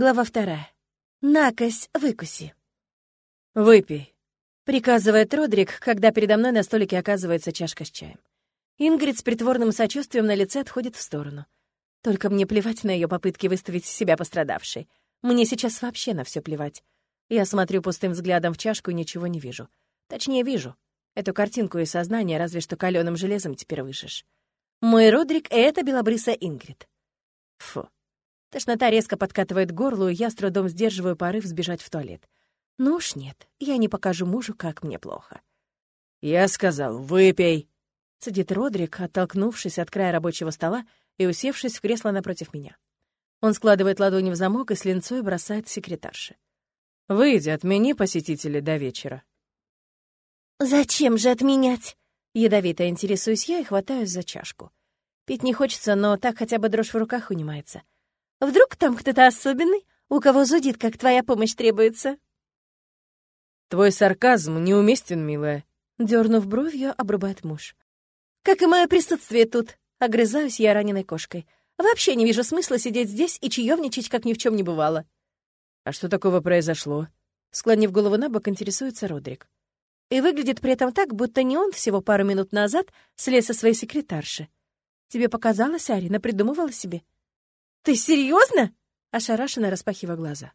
Глава вторая. «Накось, выкуси». «Выпей», — приказывает Родрик, когда передо мной на столике оказывается чашка с чаем. Ингрид с притворным сочувствием на лице отходит в сторону. Только мне плевать на ее попытки выставить себя пострадавшей. Мне сейчас вообще на все плевать. Я смотрю пустым взглядом в чашку и ничего не вижу. Точнее, вижу. Эту картинку из сознания разве что каленым железом теперь вышишь. Мой Родрик — это белобрысая Ингрид. Фу. Тошнота резко подкатывает к горлу, и я с трудом сдерживаю порыв сбежать в туалет. Ну уж нет, я не покажу мужу, как мне плохо. «Я сказал, выпей!» — цедит Родрик, оттолкнувшись от края рабочего стола и усевшись в кресло напротив меня. Он складывает ладони в замок и с линцой бросает секретарше. «Выйди, отмени посетителей до вечера». «Зачем же отменять?» Ядовито интересуюсь я и хватаюсь за чашку. Пить не хочется, но так хотя бы дрожь в руках унимается. Вдруг там кто-то особенный, у кого зудит, как твоя помощь требуется?» «Твой сарказм неуместен, милая», — дернув бровью, обрубает муж. «Как и мое присутствие тут», — огрызаюсь я раненой кошкой. «Вообще не вижу смысла сидеть здесь и чаевничать, как ни в чем не бывало». «А что такого произошло?» Склонив голову на бок, интересуется Родрик. И выглядит при этом так, будто не он всего пару минут назад слез со своей секретарши. «Тебе показалось, Арина, придумывала себе?» «Ты серьезно? ошарашенно распахивая глаза.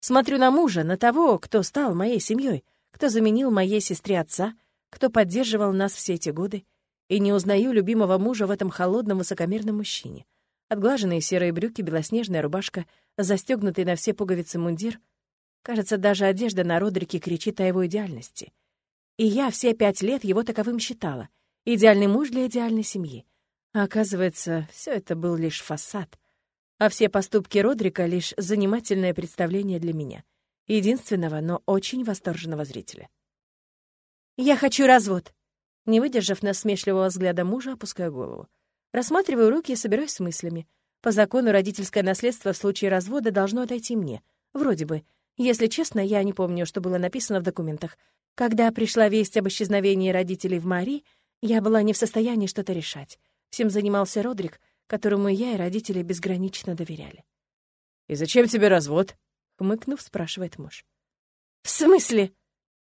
Смотрю на мужа, на того, кто стал моей семьей, кто заменил моей сестре отца, кто поддерживал нас все эти годы, и не узнаю любимого мужа в этом холодном высокомерном мужчине. Отглаженные серые брюки, белоснежная рубашка, застегнутый на все пуговицы мундир. Кажется, даже одежда на Родрике кричит о его идеальности. И я все пять лет его таковым считала. Идеальный муж для идеальной семьи. А оказывается, все это был лишь фасад — а все поступки Родрика — лишь занимательное представление для меня, единственного, но очень восторженного зрителя. «Я хочу развод!» Не выдержав насмешливого взгляда мужа, опускаю голову. Рассматриваю руки и собираюсь с мыслями. По закону родительское наследство в случае развода должно отойти мне. Вроде бы. Если честно, я не помню, что было написано в документах. Когда пришла весть об исчезновении родителей в Мари, я была не в состоянии что-то решать. Всем занимался Родрик, которому я и родители безгранично доверяли. «И зачем тебе развод?» — хмыкнув, спрашивает муж. «В смысле?»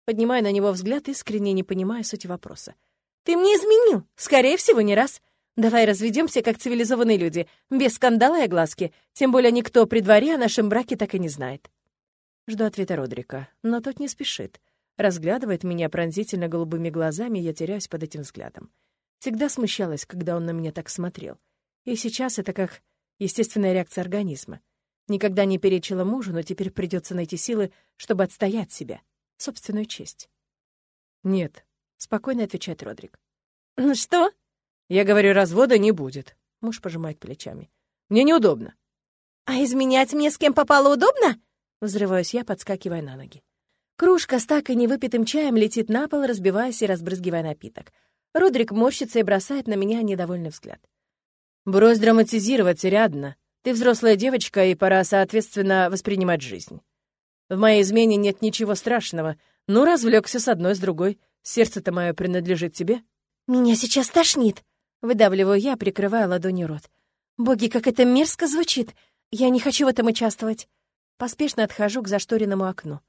Поднимаю на него взгляд, искренне не понимая сути вопроса. «Ты мне изменил! Скорее всего, не раз. Давай разведемся как цивилизованные люди, без скандала и огласки. Тем более никто при дворе о нашем браке так и не знает». Жду ответа Родрика, но тот не спешит. Разглядывает меня пронзительно голубыми глазами, я теряюсь под этим взглядом. Всегда смущалась, когда он на меня так смотрел. И сейчас это как естественная реакция организма. Никогда не перечила мужу, но теперь придется найти силы, чтобы отстоять себя, собственную честь. «Нет», — спокойно отвечает Родрик. «Ну «Что?» «Я говорю, развода не будет», — муж пожимает плечами. «Мне неудобно». «А изменять мне с кем попало удобно?» Взрываюсь я, подскакивая на ноги. Кружка с так и невыпитым чаем летит на пол, разбиваясь и разбрызгивая напиток. Родрик морщится и бросает на меня недовольный взгляд. Брось драматизировать, Рядно. Ты взрослая девочка, и пора, соответственно, воспринимать жизнь. В моей измене нет ничего страшного. Ну, развлекся с одной, с другой. Сердце-то мое принадлежит тебе. Меня сейчас тошнит. Выдавливаю я, прикрывая ладонью рот. Боги, как это мерзко звучит. Я не хочу в этом участвовать. Поспешно отхожу к зашторенному окну.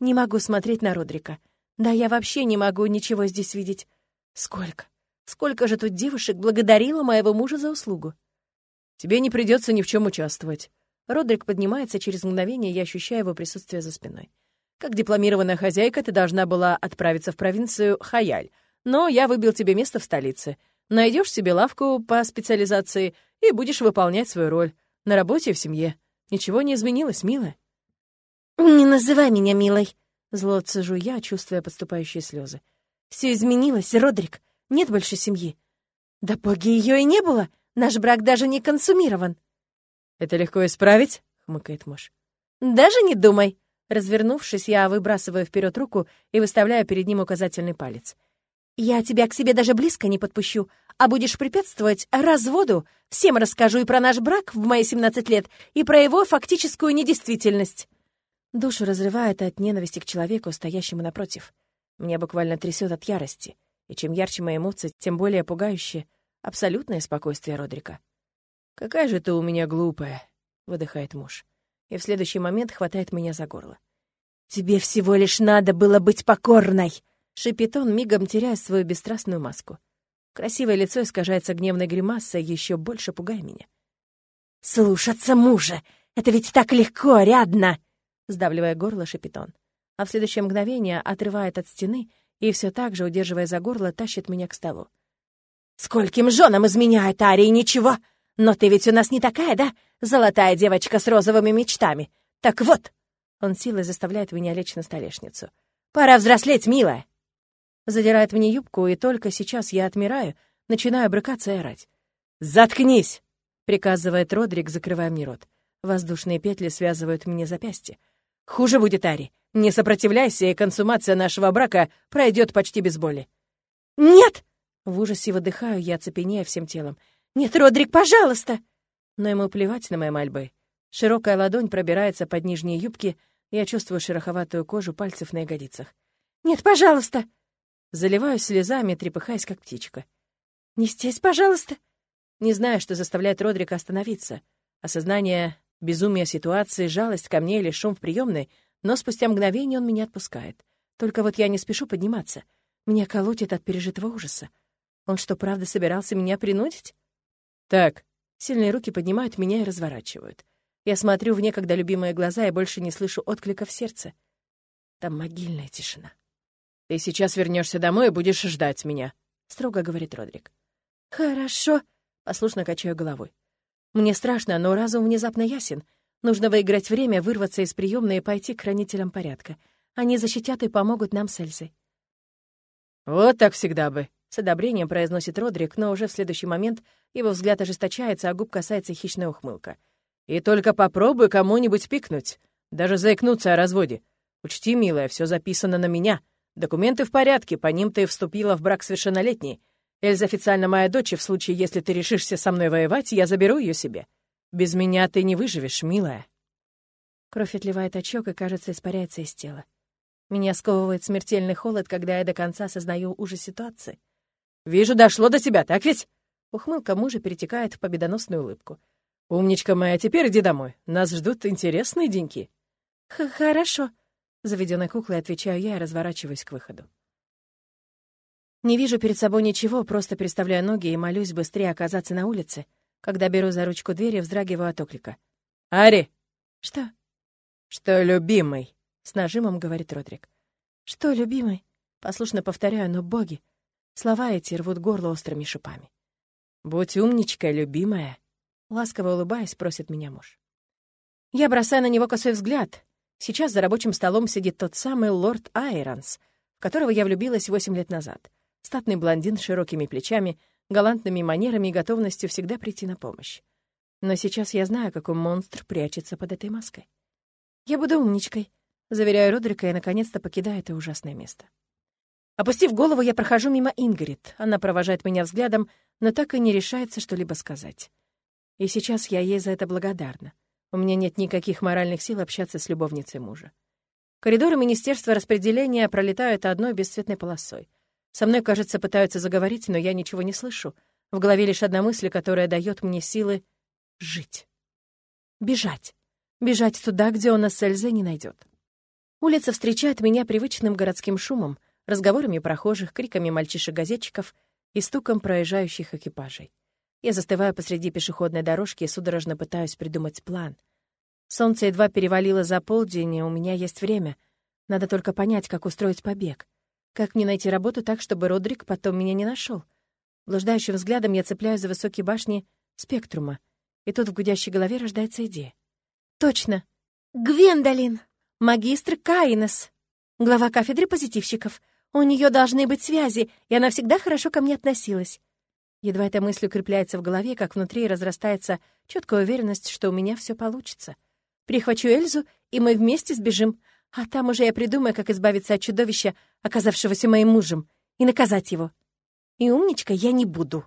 Не могу смотреть на Родрика. Да я вообще не могу ничего здесь видеть. Сколько? Сколько же тут девушек благодарила моего мужа за услугу? Тебе не придется ни в чем участвовать. Родрик поднимается через мгновение, я ощущаю его присутствие за спиной. Как дипломированная хозяйка, ты должна была отправиться в провинцию Хаяль, но я выбил тебе место в столице. Найдешь себе лавку по специализации и будешь выполнять свою роль на работе и в семье. Ничего не изменилось, милая. «Не называй меня милой!» Зло цежу я, чувствуя подступающие слезы. Все изменилось, Родрик. Нет больше семьи. Да боги, ее и не было. Наш брак даже не консумирован. Это легко исправить, хмыкает муж. Даже не думай. Развернувшись, я выбрасываю вперед руку и выставляю перед ним указательный палец. Я тебя к себе даже близко не подпущу, а будешь препятствовать разводу, всем расскажу и про наш брак в мои 17 лет, и про его фактическую недействительность. Душу разрывает от ненависти к человеку, стоящему напротив. Меня буквально трясет от ярости. И чем ярче мои эмоции, тем более пугающее абсолютное спокойствие Родрика. «Какая же ты у меня глупая», — выдыхает муж. и в следующий момент хватает меня за горло. «Тебе всего лишь надо было быть покорной!» — шипит он, мигом теряя свою бесстрастную маску. Красивое лицо искажается гневной гримасой, еще больше пугая меня. «Слушаться мужа! Это ведь так легко, рядно!» Сдавливая горло, шипит он. А в следующее мгновение отрывает от стены и все так же, удерживая за горло, тащит меня к столу. «Скольким женам изменяет Арии ничего! Но ты ведь у нас не такая, да? Золотая девочка с розовыми мечтами. Так вот!» Он силой заставляет меня лечь на столешницу. «Пора взрослеть, милая!» Задирает мне юбку, и только сейчас я отмираю, начинаю брыкаться и орать. «Заткнись!» — приказывает Родрик, закрывая мне рот. Воздушные петли связывают мне запястье. «Хуже будет, Ари. Не сопротивляйся, и консумация нашего брака пройдет почти без боли». «Нет!» — в ужасе выдыхаю, я цепенея всем телом. «Нет, Родрик, пожалуйста!» Но ему плевать на мои мольбы. Широкая ладонь пробирается под нижние юбки, я чувствую шероховатую кожу пальцев на ягодицах. «Нет, пожалуйста!» Заливаюсь слезами, трепыхаясь, как птичка. «Не здесь, пожалуйста!» Не знаю, что заставляет Родрика остановиться. Осознание безумия ситуации, жалость ко мне или шум в приемной, но спустя мгновение он меня отпускает. Только вот я не спешу подниматься. Меня колотит от пережитого ужаса. Он что, правда собирался меня принудить? Так, сильные руки поднимают меня и разворачивают. Я смотрю в некогда любимые глаза и больше не слышу отклика в сердце. Там могильная тишина. «Ты сейчас вернешься домой и будешь ждать меня», — строго говорит Родрик. «Хорошо», — послушно качаю головой. Мне страшно, но разум внезапно ясен. Нужно выиграть время, вырваться из приемной и пойти к хранителям порядка. Они защитят и помогут нам с Эльзой. «Вот так всегда бы», — с одобрением произносит Родрик, но уже в следующий момент его взгляд ожесточается, а губ касается хищная ухмылка. «И только попробуй кому-нибудь пикнуть, даже заикнуться о разводе. Учти, милая, все записано на меня». Документы в порядке, по ним ты вступила в брак совершеннолетней. Эльза официально моя дочь, и в случае, если ты решишься со мной воевать, я заберу ее себе. Без меня ты не выживешь, милая». Кровь отливает от щек и, кажется, испаряется из тела. Меня сковывает смертельный холод, когда я до конца осознаю ужас ситуации. «Вижу, дошло до тебя, так ведь?» Ухмылка мужа перетекает в победоносную улыбку. «Умничка моя, теперь иди домой. Нас ждут интересные деньки». «Хорошо», Заведенной куклой отвечаю я и разворачиваюсь к выходу. Не вижу перед собой ничего, просто переставляю ноги и молюсь быстрее оказаться на улице. Когда беру за ручку двери, вздрагиваю от оклика. «Ари!» «Что?» «Что, любимый?» — с нажимом говорит Родрик. «Что, любимый?» — послушно повторяю, но боги. Слова эти рвут горло острыми шипами. «Будь умничкой, любимая!» Ласково улыбаясь, просит меня муж. Я бросаю на него косой взгляд, Сейчас за рабочим столом сидит тот самый лорд Айронс, в которого я влюбилась восемь лет назад. Статный блондин с широкими плечами, галантными манерами и готовностью всегда прийти на помощь. Но сейчас я знаю, какой монстр прячется под этой маской. Я буду умничкой, заверяю Родрика и, наконец-то, покидаю это ужасное место. Опустив голову, я прохожу мимо Ингрид. Она провожает меня взглядом, но так и не решается что-либо сказать. И сейчас я ей за это благодарна. У меня нет никаких моральных сил общаться с любовницей мужа. Коридоры Министерства распределения пролетают одной бесцветной полосой. Со мной, кажется, пытаются заговорить, но я ничего не слышу. В голове лишь одна мысль, которая дает мне силы жить. Бежать. Бежать туда, где он нас с Эльзой не найдет. Улица встречает меня привычным городским шумом, разговорами прохожих, криками мальчишек-газетчиков и стуком проезжающих экипажей. Я застываю посреди пешеходной дорожки и судорожно пытаюсь придумать план. Солнце едва перевалило за полдень, и у меня есть время. Надо только понять, как устроить побег. Как мне найти работу так, чтобы Родрик потом меня не нашел? Блуждающим взглядом я цепляюсь за высокие башни спектрума, и тут в гудящей голове рождается идея. Точно! Гвендолин! Магистр Каинес! Глава кафедры позитивщиков. У нее должны быть связи, и она всегда хорошо ко мне относилась. Едва эта мысль укрепляется в голове, как внутри разрастается четкая уверенность, что у меня все получится. Прихвачу Эльзу, и мы вместе сбежим. А там уже я придумаю, как избавиться от чудовища, оказавшегося моим мужем, и наказать его. И умничка я не буду.